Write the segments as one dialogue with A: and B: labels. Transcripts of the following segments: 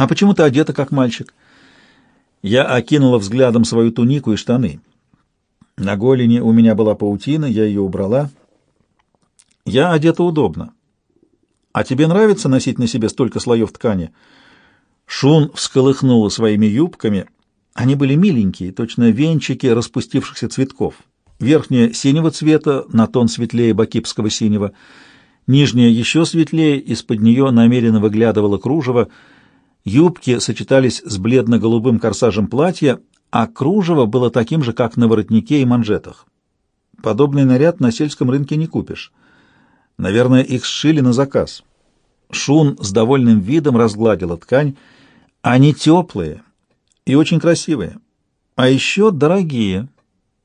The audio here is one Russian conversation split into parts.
A: «А почему ты одета, как мальчик?» Я окинула взглядом свою тунику и штаны. На голени у меня была паутина, я ее убрала. Я одета удобно. А тебе нравится носить на себе столько слоев ткани? Шун всколыхнула своими юбками. Они были миленькие, точно венчики распустившихся цветков. Верхняя синего цвета, на тон светлее бакипского синего. Нижняя еще светлее, из-под нее намеренно выглядывало кружево. Юбки сочетались с бледно-голубым корсажем платья, а кружево было таким же, как на воротнике и манжетах. Подобный наряд на сельском рынке не купишь. Наверное, их сшили на заказ. Шун с довольным видом разгладила ткань. Они теплые и очень красивые. А еще дорогие.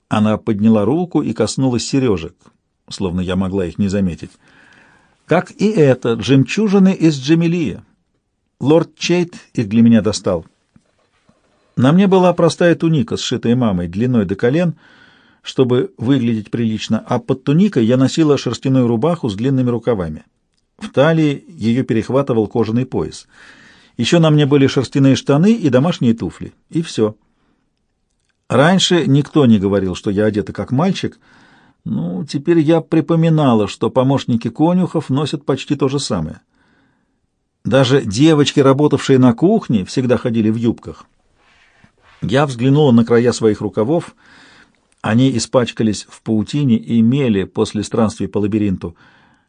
A: Она подняла руку и коснулась сережек, словно я могла их не заметить. Как и это, жемчужины из Джемилия. Лорд Чейт их для меня достал. На мне была простая туника, сшитая мамой, длиной до колен, чтобы выглядеть прилично, а под туникой я носила шерстяную рубаху с длинными рукавами. В талии ее перехватывал кожаный пояс. Еще на мне были шерстяные штаны и домашние туфли. И все. Раньше никто не говорил, что я одета как мальчик. Ну, теперь я припоминала, что помощники конюхов носят почти то же самое. Даже девочки, работавшие на кухне, всегда ходили в юбках. Я взглянула на края своих рукавов. Они испачкались в паутине и мели после странствий по лабиринту.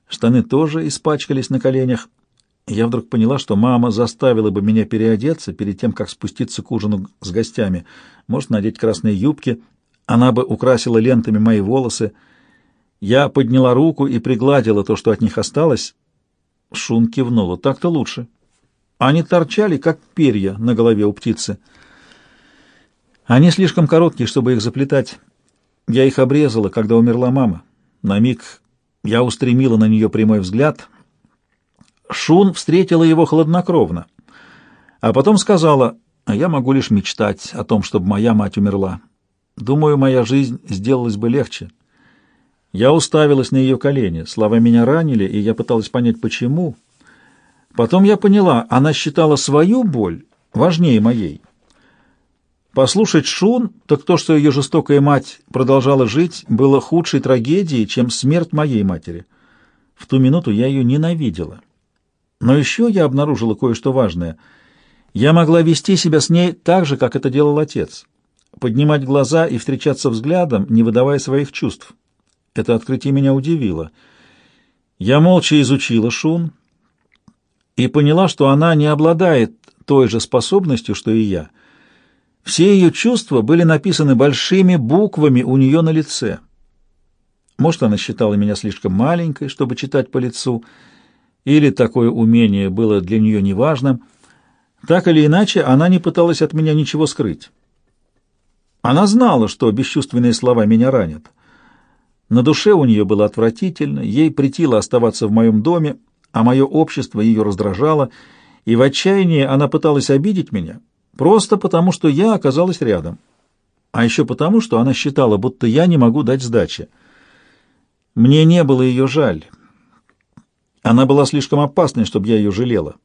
A: Штаны тоже испачкались на коленях. Я вдруг поняла, что мама заставила бы меня переодеться перед тем, как спуститься к ужину с гостями. Может, надеть красные юбки. Она бы украсила лентами мои волосы. Я подняла руку и пригладила то, что от них осталось. Шун кивнула. Так-то лучше. Они торчали, как перья на голове у птицы. Они слишком короткие, чтобы их заплетать. Я их обрезала, когда умерла мама. На миг я устремила на нее прямой взгляд. Шун встретила его хладнокровно, а потом сказала, «А я могу лишь мечтать о том, чтобы моя мать умерла. Думаю, моя жизнь сделалась бы легче». Я уставилась на ее колени. Слова меня ранили, и я пыталась понять, почему. Потом я поняла, она считала свою боль важнее моей. Послушать Шун, так то, что ее жестокая мать продолжала жить, было худшей трагедией, чем смерть моей матери. В ту минуту я ее ненавидела. Но еще я обнаружила кое-что важное. Я могла вести себя с ней так же, как это делал отец. Поднимать глаза и встречаться взглядом, не выдавая своих чувств. Это открытие меня удивило. Я молча изучила Шун и поняла, что она не обладает той же способностью, что и я — все ее чувства были написаны большими буквами у нее на лице. Может, она считала меня слишком маленькой, чтобы читать по лицу, или такое умение было для нее неважным. Так или иначе, она не пыталась от меня ничего скрыть. Она знала, что бесчувственные слова меня ранят. На душе у нее было отвратительно, ей притило оставаться в моем доме, а мое общество ее раздражало, и в отчаянии она пыталась обидеть меня — Просто потому, что я оказалась рядом. А еще потому, что она считала, будто я не могу дать сдачи. Мне не было ее жаль. Она была слишком опасной, чтобы я ее жалела.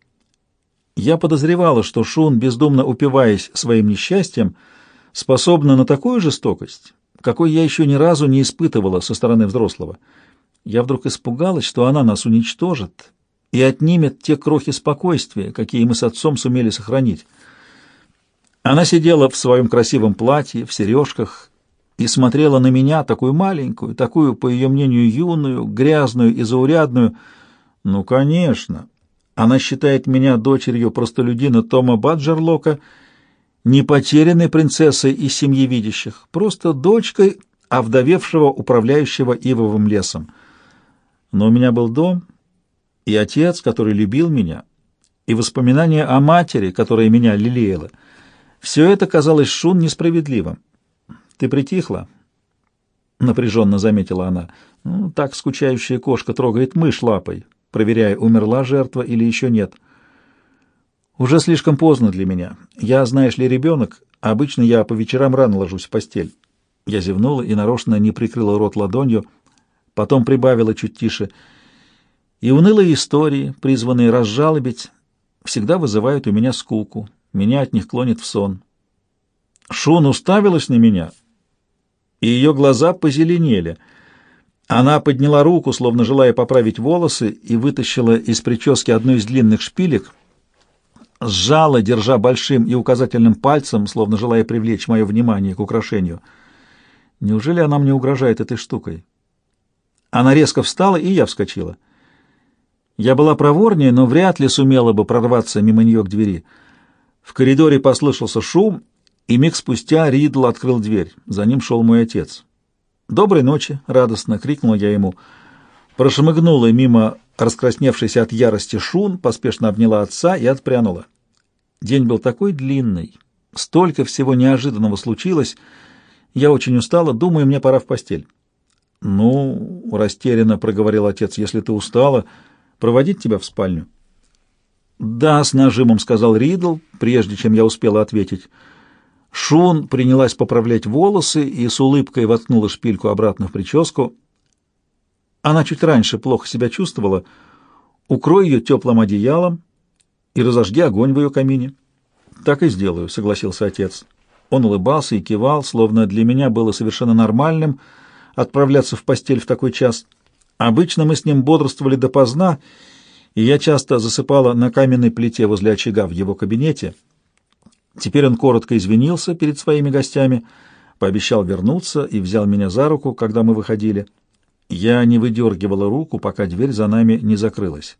A: Я подозревала, что Шун, бездумно упиваясь своим несчастьем, способна на такую жестокость, какой я еще ни разу не испытывала со стороны взрослого. Я вдруг испугалась, что она нас уничтожит и отнимет те крохи спокойствия, какие мы с отцом сумели сохранить. Она сидела в своем красивом платье, в сережках, и смотрела на меня, такую маленькую, такую, по ее мнению, юную, грязную и заурядную. Ну, конечно, она считает меня дочерью простолюдина Тома Баджерлока, не потерянной принцессой из семьи видящих, просто дочкой овдовевшего управляющего ивовым лесом. Но у меня был дом и отец, который любил меня, и воспоминания о матери, которая меня лелеяла — все это казалось Шун несправедливым. «Ты притихла?» — напряженно заметила она. «Ну, так скучающая кошка трогает мышь лапой, проверяя, умерла жертва или еще нет. Уже слишком поздно для меня. Я, знаешь ли, ребенок, обычно я по вечерам рано ложусь в постель». Я зевнула и нарочно не прикрыла рот ладонью, потом прибавила чуть тише. «И унылые истории, призванные разжалобить, всегда вызывают у меня скуку, меня от них клонит в сон. Шун уставилась на меня, и ее глаза позеленели. Она подняла руку, словно желая поправить волосы, и вытащила из прически одну из длинных шпилек, сжала, держа большим и указательным пальцем, словно желая привлечь мое внимание к украшению. Неужели она мне угрожает этой штукой? Она резко встала, и я вскочила. Я была проворнее, но вряд ли сумела бы прорваться мимо нее к двери. В коридоре послышался шум, и миг спустя Ридл открыл дверь. За ним шел мой отец. «Доброй ночи!» — радостно крикнула я ему. Прошмыгнула мимо раскрасневшейся от ярости Шун, поспешно обняла отца и отпрянула. День был такой длинный, столько всего неожиданного случилось. Я очень устала, думаю, мне пора в постель. «Ну, — растерянно проговорил отец, — если ты устала, проводить тебя в спальню?» «Да», — с нажимом сказал Ридл, прежде чем я успела ответить. Шун принялась поправлять волосы и с улыбкой воткнула шпильку обратно в прическу. Она чуть раньше плохо себя чувствовала. Укрой ее теплым одеялом и разожги огонь в ее камине. «Так и сделаю», — согласился отец. Он улыбался и кивал, словно для меня было совершенно нормальным отправляться в постель в такой час. Обычно мы с ним бодрствовали допоздна, и я часто засыпала на каменной плите возле очага в его кабинете — Теперь он коротко извинился перед своими гостями, пообещал вернуться и взял меня за руку, когда мы выходили. Я не выдергивала руку, пока дверь за нами не закрылась.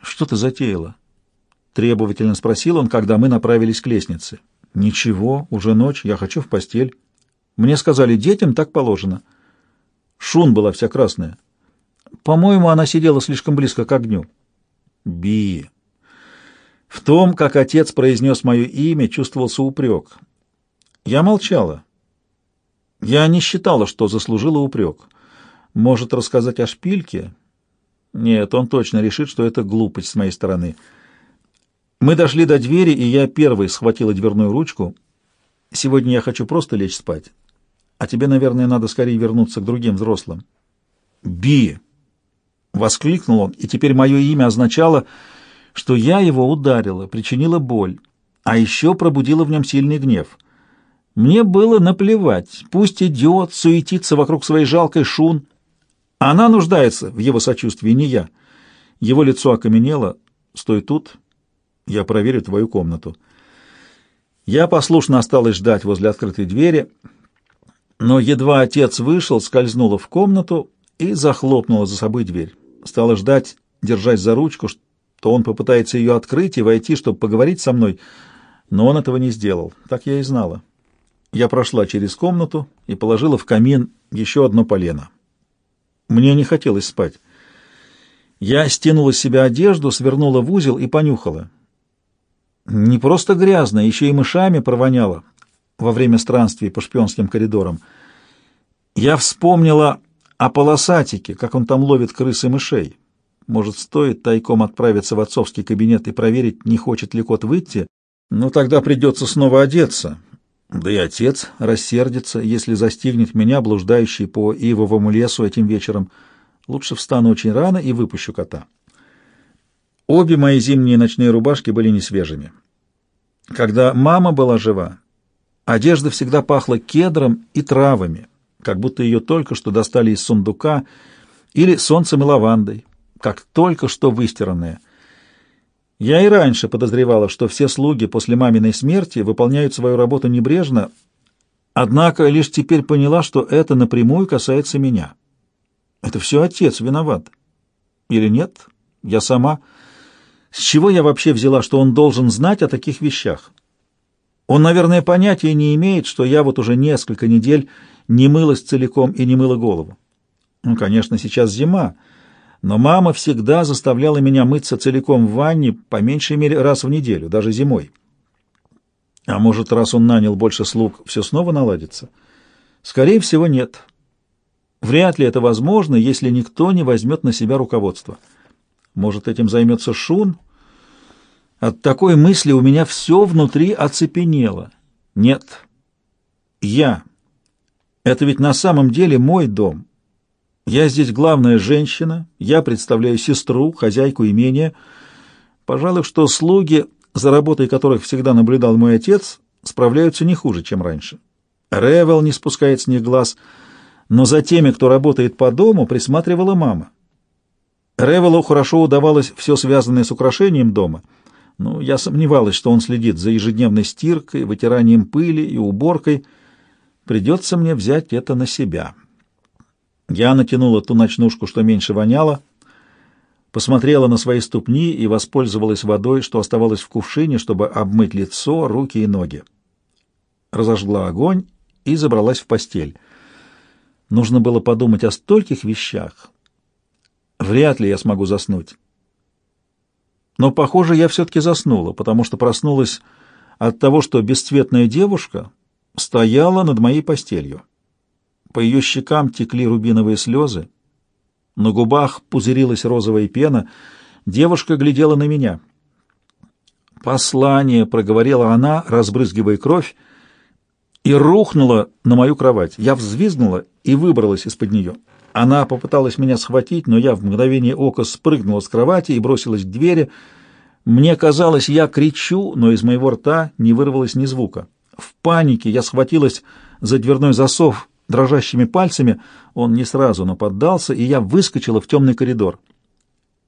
A: «Что ты затеяла?» — требовательно спросил он, когда мы направились к лестнице. «Ничего, уже ночь, я хочу в постель. Мне сказали, детям так положено». Шун была вся красная. По-моему, она сидела слишком близко к огню. «Би, в том, как отец произнес мое имя, чувствовался упрек. Я молчала. Я не считала, что заслужила упрек. Может, рассказать о шпильке? Нет, он точно решит, что это глупость с моей стороны. Мы дошли до двери, и я первой схватила дверную ручку. Сегодня я хочу просто лечь спать. А тебе, наверное, надо скорее вернуться к другим взрослым. «Би!» — воскликнул он, и теперь мое имя означало что я его ударила, причинила боль, а еще пробудила в нем сильный гнев. Мне было наплевать, пусть идет, суетится вокруг своей жалкой шун. Она нуждается в его сочувствии, не я. Его лицо окаменело. «Стой тут, я проверю твою комнату». Я послушно осталась ждать возле открытой двери, но едва отец вышел, скользнула в комнату и захлопнула за собой дверь. Стала ждать, держась за ручку, то он попытается ее открыть и войти, чтобы поговорить со мной, но он этого не сделал. Так я и знала. Я прошла через комнату и положила в камин еще одно полено. Мне не хотелось спать. Я стянула с себя одежду, свернула в узел и понюхала. Не просто грязно, еще и мышами провоняло во время странствий по шпионским коридорам. Я вспомнила о полосатике, как он там ловит крыс и мышей. Может, стоит тайком отправиться в отцовский кабинет и проверить, не хочет ли кот выйти? Но тогда придется снова одеться. Да и отец рассердится, если застигнет меня, блуждающий по ивовому лесу этим вечером. Лучше встану очень рано и выпущу кота. Обе мои зимние ночные рубашки были не свежими. Когда мама была жива, одежда всегда пахла кедром и травами, как будто ее только что достали из сундука, или солнцем и лавандой, как только что выстиранное. Я и раньше подозревала, что все слуги после маминой смерти выполняют свою работу небрежно, однако лишь теперь поняла, что это напрямую касается меня. Это все отец виноват. Или нет? Я сама. С чего я вообще взяла, что он должен знать о таких вещах? Он, наверное, понятия не имеет, что я вот уже несколько недель не мылась целиком и не мыла голову. Ну, конечно, сейчас зима, — но мама всегда заставляла меня мыться целиком в ванне, по меньшей мере раз в неделю, даже зимой. А может, раз он нанял больше слуг, все снова наладится? Скорее всего, нет. Вряд ли это возможно, если никто не возьмет на себя руководство. Может, этим займется Шун? От такой мысли у меня все внутри оцепенело. Нет. Я. Это ведь на самом деле мой дом. Я здесь главная женщина, я представляю сестру, хозяйку имения — Пожалуй, что слуги, за работой которых всегда наблюдал мой отец, справляются не хуже, чем раньше. Ревел не спускает с них глаз, но за теми, кто работает по дому, присматривала мама. Ревелу хорошо удавалось все связанное с украшением дома, но я сомневалась, что он следит за ежедневной стиркой, вытиранием пыли и уборкой. Придется мне взять это на себя. Я натянула ту ночнушку, что меньше воняло, посмотрела на свои ступни и воспользовалась водой, что оставалось в кувшине, чтобы обмыть лицо, руки и ноги. Разожгла огонь и забралась в постель. Нужно было подумать о стольких вещах. Вряд ли я смогу заснуть. Но, похоже, я все-таки заснула, потому что проснулась от того, что бесцветная девушка стояла над моей постелью. По ее щекам текли рубиновые слезы, на губах пузырилась розовая пена. Девушка глядела на меня. «Послание», — проговорила она, разбрызгивая кровь, и рухнула на мою кровать. Я взвизгнула и выбралась из-под нее. Она попыталась меня схватить, но я в мгновение ока спрыгнула с кровати и бросилась к двери. Мне казалось, я кричу, но из моего рта не вырвалось ни звука. В панике я схватилась за дверной засов дрожащими пальцами. Он не сразу, но поддался, и я выскочила в темный коридор.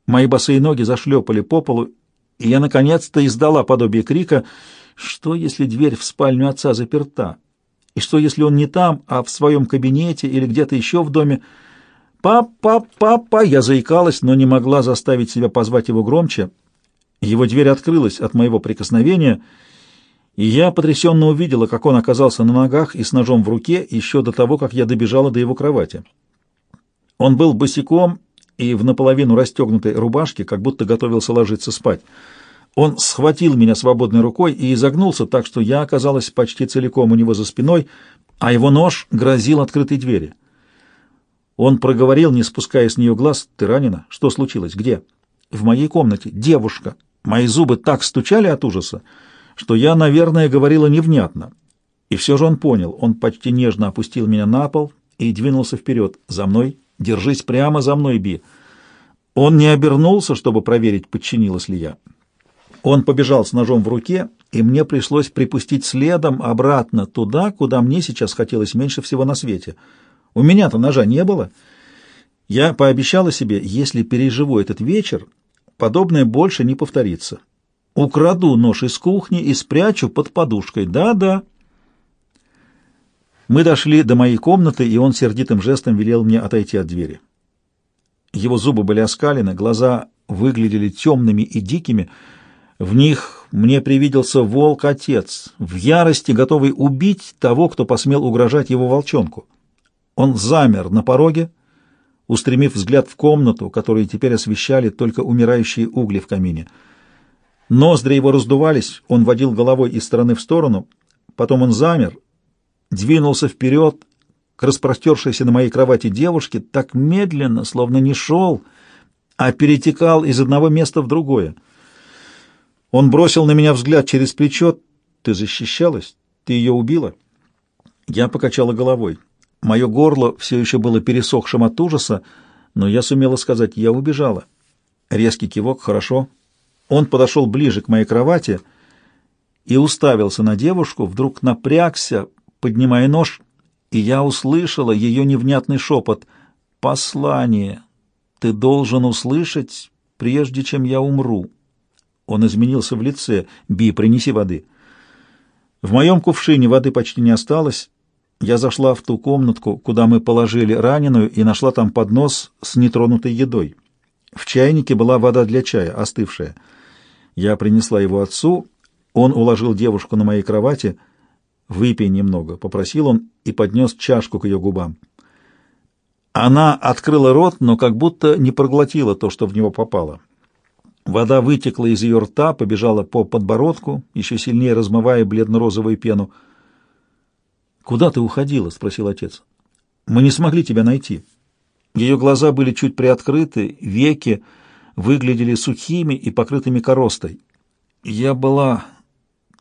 A: Мои босые ноги зашлепали по полу, и я наконец-то издала подобие крика «Что, если дверь в спальню отца заперта? И что, если он не там, а в своем кабинете или где-то еще в доме?» «Папа, папа!» Я заикалась, но не могла заставить себя позвать его громче. Его дверь открылась от моего прикосновения — и я потрясенно увидела, как он оказался на ногах и с ножом в руке еще до того, как я добежала до его кровати. Он был босиком и в наполовину расстегнутой рубашке, как будто готовился ложиться спать. Он схватил меня свободной рукой и изогнулся так, что я оказалась почти целиком у него за спиной, а его нож грозил открытой двери. Он проговорил, не спуская с нее глаз, «Ты ранена? Что случилось? Где?» «В моей комнате. Девушка». Мои зубы так стучали от ужаса, что я, наверное, говорила невнятно. И все же он понял. Он почти нежно опустил меня на пол и двинулся вперед. «За мной! Держись прямо за мной, Би!» Он не обернулся, чтобы проверить, подчинилась ли я. Он побежал с ножом в руке, и мне пришлось припустить следом обратно туда, куда мне сейчас хотелось меньше всего на свете. У меня-то ножа не было. Я пообещала себе, если переживу этот вечер, подобное больше не повторится. Украду нож из кухни и спрячу под подушкой. Да-да. Мы дошли до моей комнаты, и он сердитым жестом велел мне отойти от двери. Его зубы были оскалены, глаза выглядели темными и дикими. В них мне привиделся волк-отец, в ярости готовый убить того, кто посмел угрожать его волчонку. Он замер на пороге, устремив взгляд в комнату, которую теперь освещали только умирающие угли в камине — Ноздри его раздувались, он водил головой из стороны в сторону, потом он замер, двинулся вперед к распростершейся на моей кровати девушке так медленно, словно не шел, а перетекал из одного места в другое. Он бросил на меня взгляд через плечо. «Ты защищалась? Ты ее убила?» Я покачала головой. Мое горло все еще было пересохшим от ужаса, но я сумела сказать «я убежала». Резкий кивок «хорошо». Он подошел ближе к моей кровати и уставился на девушку, вдруг напрягся, поднимая нож, и я услышала ее невнятный шепот. «Послание! Ты должен услышать, прежде чем я умру!» Он изменился в лице. «Би, принеси воды!» В моем кувшине воды почти не осталось. Я зашла в ту комнатку, куда мы положили раненую, и нашла там поднос с нетронутой едой. В чайнике была вода для чая, остывшая. Я принесла его отцу, он уложил девушку на моей кровати. «Выпей немного», — попросил он и поднес чашку к ее губам. Она открыла рот, но как будто не проглотила то, что в него попало. Вода вытекла из ее рта, побежала по подбородку, еще сильнее размывая бледно-розовую пену. «Куда ты уходила?» — спросил отец. «Мы не смогли тебя найти». Ее глаза были чуть приоткрыты, веки выглядели сухими и покрытыми коростой. Я была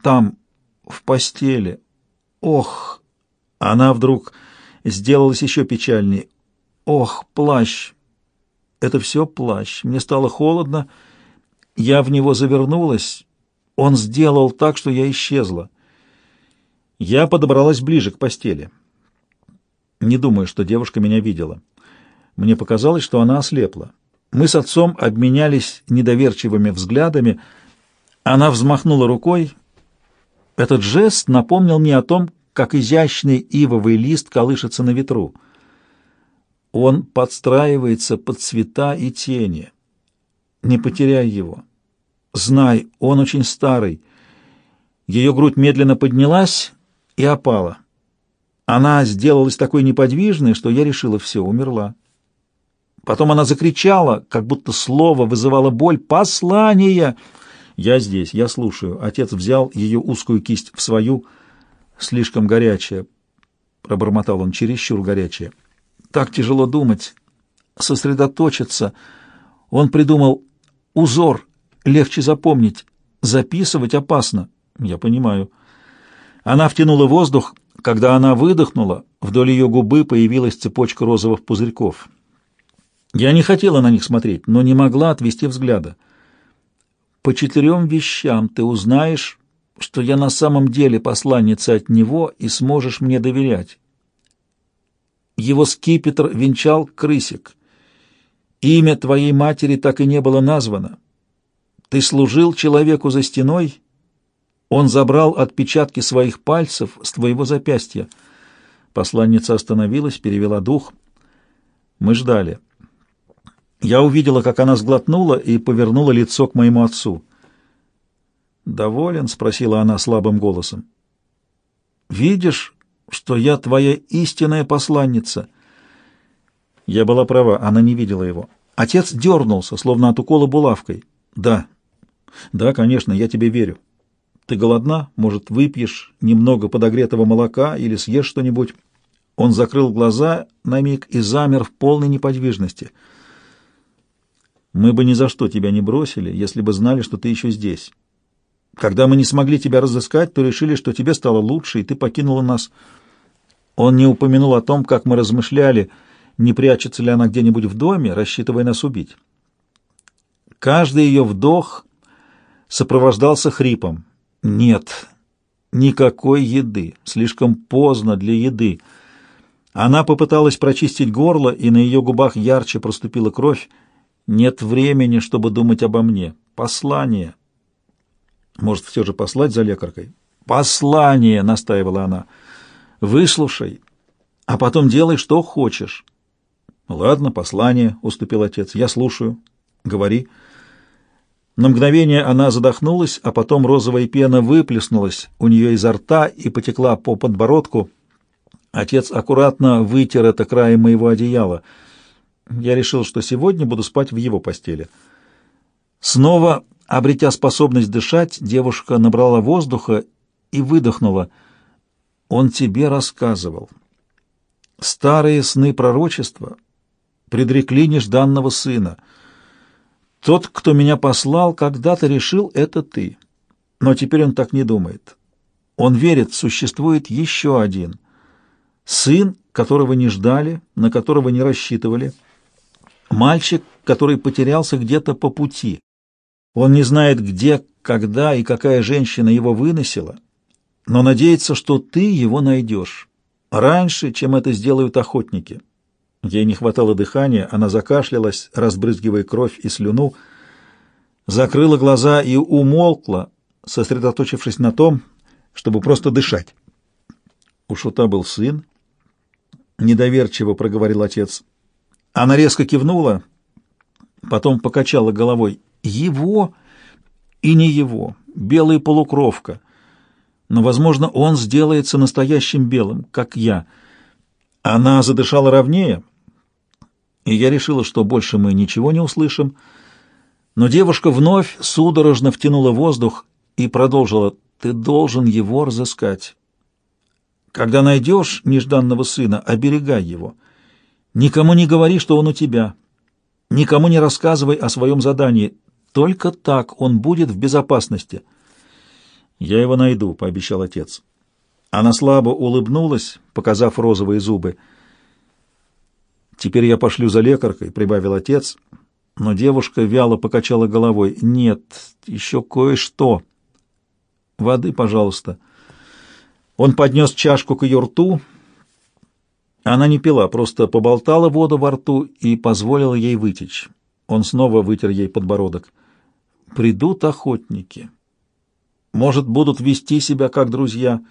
A: там, в постели. Ох! Она вдруг сделалась еще печальней. Ох, плащ! Это все плащ. Мне стало холодно, Я в него завернулась. Он сделал так, что я исчезла. Я подобралась ближе к постели. Не думаю, что девушка меня видела. Мне показалось, что она ослепла. Мы с отцом обменялись недоверчивыми взглядами. Она взмахнула рукой. Этот жест напомнил мне о том, как изящный ивовый лист колышется на ветру. Он подстраивается под цвета и тени. Не потеряй его. Знай, он очень старый. Ее грудь медленно поднялась и опала. Она сделалась такой неподвижной, что я решила, все, умерла. Потом она закричала, как будто слово вызывало боль. «Послание!» «Я здесь, я слушаю». Отец взял ее узкую кисть в свою, слишком горячая. Пробормотал он, чересчур горячая. Так тяжело думать, сосредоточиться. Он придумал узор, легче запомнить. Записывать опасно. Я понимаю. Она втянула воздух. Когда она выдохнула, вдоль ее губы появилась цепочка розовых пузырьков. Я не хотела на них смотреть, но не могла отвести взгляда. По четырем вещам ты узнаешь, что я на самом деле посланница от него и сможешь мне доверять. Его скипетр венчал крысик. Имя твоей матери так и не было названо. Ты служил человеку за стеной, он забрал отпечатки своих пальцев с твоего запястья. Посланница остановилась, перевела дух. Мы ждали. Я увидела, как она сглотнула и повернула лицо к моему отцу. «Доволен?» — спросила она слабым голосом. «Видишь, что я твоя истинная посланница?» Я была права, она не видела его. Отец дернулся, словно от укола булавкой. «Да, да, конечно, я тебе верю. Ты голодна? Может, выпьешь немного подогретого молока или съешь что-нибудь?» Он закрыл глаза на миг и замер в полной неподвижности — мы бы ни за что тебя не бросили, если бы знали, что ты еще здесь. Когда мы не смогли тебя разыскать, то решили, что тебе стало лучше, и ты покинула нас. Он не упомянул о том, как мы размышляли, не прячется ли она где-нибудь в доме, рассчитывая нас убить. Каждый ее вдох сопровождался хрипом. «Нет, никакой еды, слишком поздно для еды». Она попыталась прочистить горло, и на ее губах ярче проступила кровь. Нет времени, чтобы думать обо мне. Послание. Может, все же послать за лекаркой? Послание, настаивала она. Выслушай, а потом делай, что хочешь. Ладно, послание, уступил отец. Я слушаю. Говори. На мгновение она задохнулась, а потом розовая пена выплеснулась у нее изо рта и потекла по подбородку. Отец аккуратно вытер это краем моего одеяла — я решил, что сегодня буду спать в его постели. Снова, обретя способность дышать, девушка набрала воздуха и выдохнула. Он тебе рассказывал. Старые сны пророчества предрекли нежданного сына. Тот, кто меня послал, когда-то решил, это ты. Но теперь он так не думает. Он верит, существует еще один. Сын, которого не ждали, на которого не рассчитывали — Мальчик, который потерялся где-то по пути. Он не знает, где, когда и какая женщина его выносила, но надеется, что ты его найдешь. Раньше, чем это сделают охотники. Ей не хватало дыхания, она закашлялась, разбрызгивая кровь и слюну, закрыла глаза и умолкла, сосредоточившись на том, чтобы просто дышать. У Шута был сын, недоверчиво проговорил отец. Она резко кивнула, потом покачала головой. Его и не его, белая полукровка. Но, возможно, он сделается настоящим белым, как я. Она задышала ровнее, и я решила, что больше мы ничего не услышим. Но девушка вновь судорожно втянула воздух и продолжила. «Ты должен его разыскать. Когда найдешь нежданного сына, оберегай его». Никому не говори, что он у тебя. Никому не рассказывай о своем задании. Только так он будет в безопасности. Я его найду, пообещал отец. Она слабо улыбнулась, показав розовые зубы. Теперь я пошлю за лекаркой, прибавил отец. Но девушка вяло покачала головой. «Нет, еще кое-что. Воды, пожалуйста». Он поднес чашку к ее рту. Она не пила, просто поболтала воду во рту и позволила ей вытечь. Он снова вытер ей подбородок. «Придут охотники. Может, будут вести себя как друзья,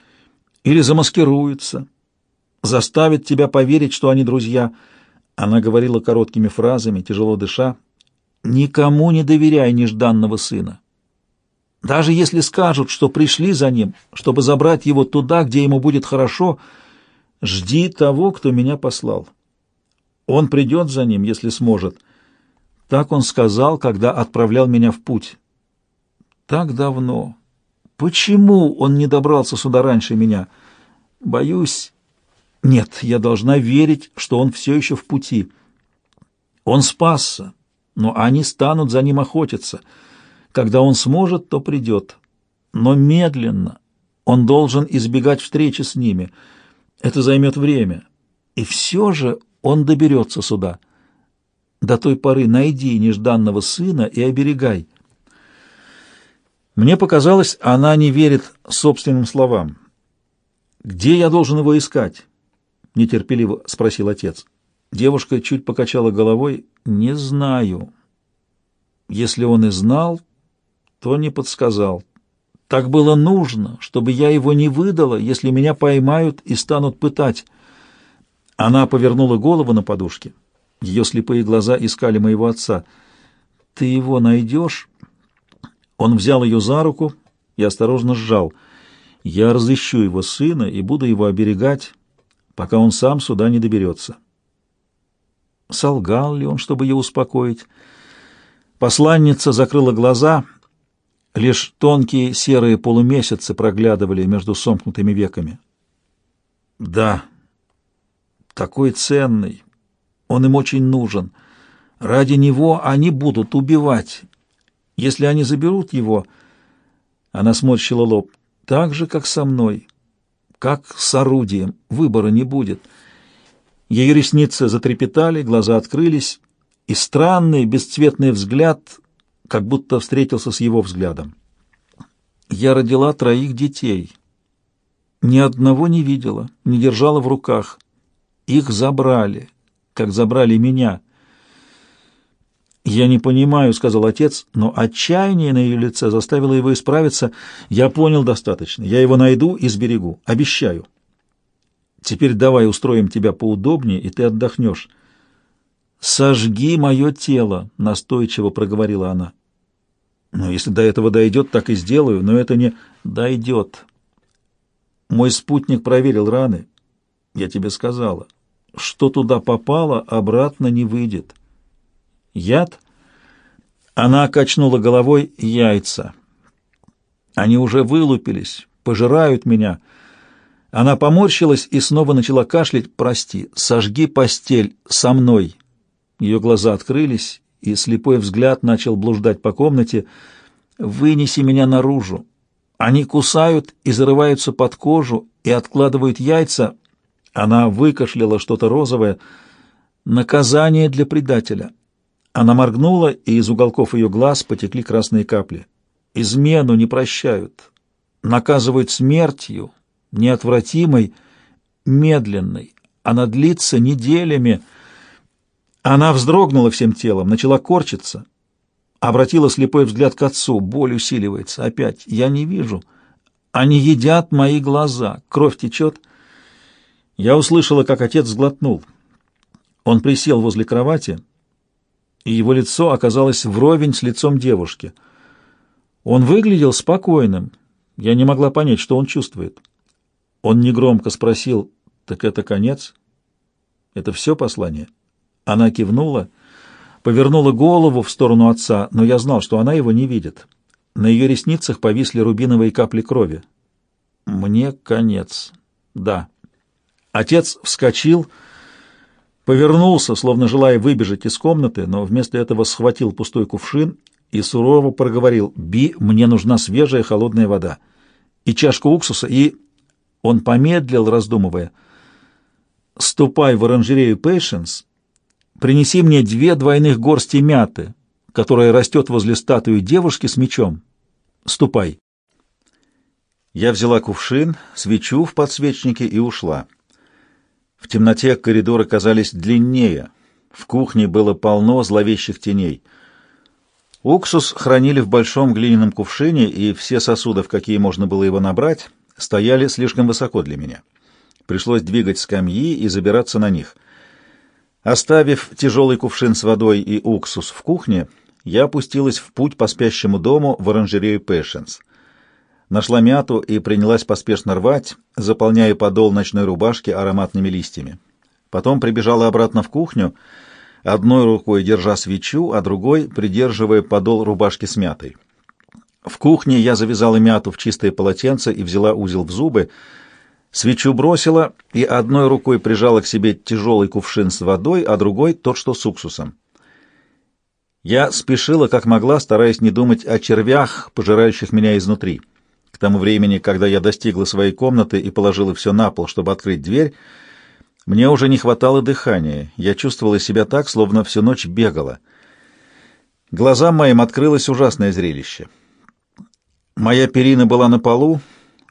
A: или замаскируются, заставят тебя поверить, что они друзья». Она говорила короткими фразами, тяжело дыша. «Никому не доверяй нежданного сына. Даже если скажут, что пришли за ним, чтобы забрать его туда, где ему будет хорошо, жди того, кто меня послал. Он придет за ним, если сможет». Так он сказал, когда отправлял меня в путь. Так давно. Почему он не добрался сюда раньше меня? Боюсь... Нет, я должна верить, что он все еще в пути. Он спасся, но они станут за ним охотиться. Когда он сможет, то придет. Но медленно. Он должен избегать встречи с ними. Это займет время. И все же он доберется сюда. До той поры найди нежданного сына и оберегай. Мне показалось, она не верит собственным словам. «Где я должен его искать?» — нетерпеливо спросил отец. Девушка чуть покачала головой. «Не знаю. Если он и знал, то не подсказал. Так было нужно, чтобы я его не выдала, если меня поймают и станут пытать». Она повернула голову на подушке. Ее слепые глаза искали моего отца. «Ты его найдешь?» Он взял ее за руку и осторожно сжал. «Я разыщу его сына и буду его оберегать, пока он сам сюда не доберется». Солгал ли он, чтобы ее успокоить? Посланница закрыла глаза, лишь тонкие серые полумесяцы проглядывали между сомкнутыми веками. «Да, такой ценный, он им очень нужен. Ради него они будут убивать. Если они заберут его...» Она сморщила лоб. «Так же, как со мной. Как с орудием. Выбора не будет». Ее ресницы затрепетали, глаза открылись, и странный бесцветный взгляд как будто встретился с его взглядом. «Я родила троих детей. Ни одного не видела, не держала в руках. Их забрали как забрали меня. «Я не понимаю», — сказал отец, но отчаяние на ее лице заставило его исправиться. «Я понял достаточно. Я его найду и сберегу. Обещаю. Теперь давай устроим тебя поудобнее, и ты отдохнешь». «Сожги мое тело», — настойчиво проговорила она. «Ну, если до этого дойдет, так и сделаю, но это не дойдет». Мой спутник проверил раны. Я тебе сказала что туда попало, обратно не выйдет. Яд? Она качнула головой яйца. Они уже вылупились, пожирают меня. Она поморщилась и снова начала кашлять. «Прости, сожги постель со мной». Ее глаза открылись, и слепой взгляд начал блуждать по комнате. «Вынеси меня наружу». Они кусают и зарываются под кожу и откладывают яйца, она выкашляла что-то розовое. Наказание для предателя. Она моргнула, и из уголков ее глаз потекли красные капли. Измену не прощают. Наказывают смертью, неотвратимой, медленной. Она длится неделями. Она вздрогнула всем телом, начала корчиться. Обратила слепой взгляд к отцу. Боль усиливается. Опять. Я не вижу. Они едят мои глаза. Кровь течет. Я услышала, как отец сглотнул. Он присел возле кровати, и его лицо оказалось вровень с лицом девушки. Он выглядел спокойным. Я не могла понять, что он чувствует. Он негромко спросил, «Так это конец? Это все послание?» Она кивнула, повернула голову в сторону отца, но я знал, что она его не видит. На ее ресницах повисли рубиновые капли крови. «Мне конец. Да». Отец вскочил, повернулся, словно желая выбежать из комнаты, но вместо этого схватил пустой кувшин и сурово проговорил «Би, мне нужна свежая холодная вода и чашка уксуса, и...» Он помедлил, раздумывая. «Ступай в оранжерею Пейшенс, принеси мне две двойных горсти мяты, которая растет возле статуи девушки с мечом. Ступай. Я взяла кувшин, свечу в подсвечнике и ушла. В темноте коридоры казались длиннее. В кухне было полно зловещих теней. Уксус хранили в большом глиняном кувшине, и все сосуды, в какие можно было его набрать, стояли слишком высоко для меня. Пришлось двигать скамьи и забираться на них. Оставив тяжелый кувшин с водой и уксус в кухне, я опустилась в путь по спящему дому в оранжерею Пэшенс. Нашла мяту и принялась поспешно рвать, заполняя подол ночной рубашки ароматными листьями. Потом прибежала обратно в кухню, одной рукой держа свечу, а другой придерживая подол рубашки с мятой. В кухне я завязала мяту в чистое полотенце и взяла узел в зубы, свечу бросила и одной рукой прижала к себе тяжелый кувшин с водой, а другой — тот, что с уксусом. Я спешила, как могла, стараясь не думать о червях, пожирающих меня изнутри. К тому времени, когда я достигла своей комнаты и положила все на пол, чтобы открыть дверь, мне уже не хватало дыхания. Я чувствовала себя так, словно всю ночь бегала. Глазам моим открылось ужасное зрелище. Моя перина была на полу,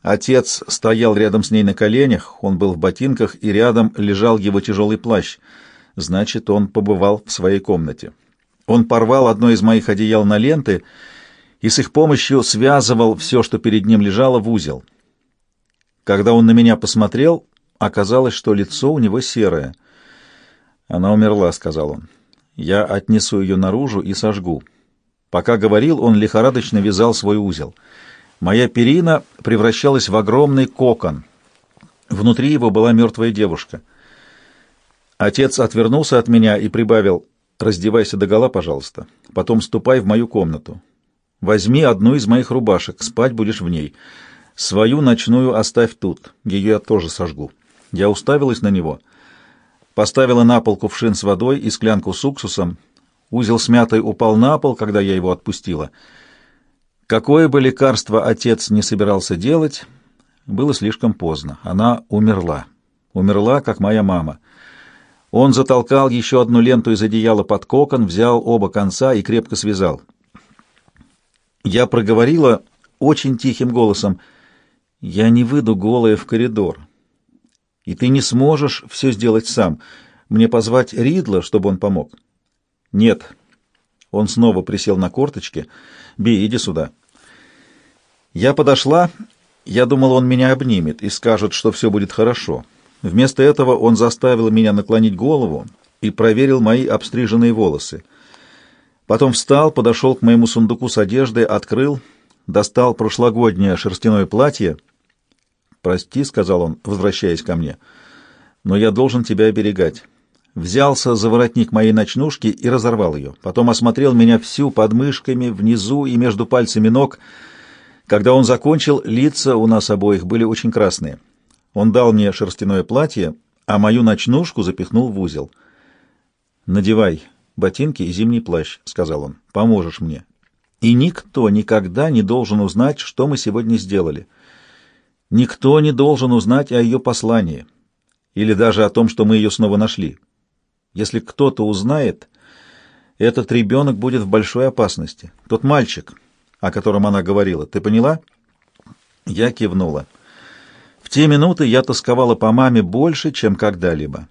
A: отец стоял рядом с ней на коленях, он был в ботинках, и рядом лежал его тяжелый плащ. Значит, он побывал в своей комнате. Он порвал одно из моих одеял на ленты и с их помощью связывал все, что перед ним лежало, в узел. Когда он на меня посмотрел, оказалось, что лицо у него серое. «Она умерла», — сказал он. «Я отнесу ее наружу и сожгу». Пока говорил, он лихорадочно вязал свой узел. Моя перина превращалась в огромный кокон. Внутри его была мертвая девушка. Отец отвернулся от меня и прибавил Раздевайся догола, пожалуйста. Потом ступай в мою комнату. Возьми одну из моих рубашек, спать будешь в ней. Свою ночную оставь тут, ее я тоже сожгу. Я уставилась на него. Поставила на пол кувшин с водой и склянку с уксусом. Узел с мятой упал на пол, когда я его отпустила. Какое бы лекарство отец не собирался делать, было слишком поздно. Она умерла. Умерла, как моя мама. Он затолкал еще одну ленту из одеяла под кокон, взял оба конца и крепко связал. Я проговорила очень тихим голосом, «Я не выйду голая в коридор, и ты не сможешь все сделать сам. Мне позвать Ридла, чтобы он помог?» «Нет». Он снова присел на корточки. «Би, иди сюда». Я подошла, я думал, он меня обнимет и скажет, что все будет хорошо. Вместо этого он заставил меня наклонить голову и проверил мои обстриженные волосы. Потом встал, подошел к моему сундуку с одеждой, открыл, достал прошлогоднее шерстяное платье. «Прости», — сказал он, возвращаясь ко мне, — «но я должен тебя оберегать». Взялся за воротник моей ночнушки и разорвал ее. Потом осмотрел меня всю под мышками, внизу и между пальцами ног. Когда он закончил, лица у нас обоих были очень красные. Он дал мне шерстяное платье, а мою ночнушку запихнул в узел. «Надевай ботинки и зимний плащ», — сказал он. «Поможешь мне. И никто никогда не должен узнать, что мы сегодня сделали. Никто не должен узнать о ее послании или даже о том, что мы ее снова нашли. Если кто-то узнает, этот ребенок будет в большой опасности. Тот мальчик, о котором она говорила, ты поняла?» Я кивнула те минуты я тосковала по маме больше, чем когда-либо.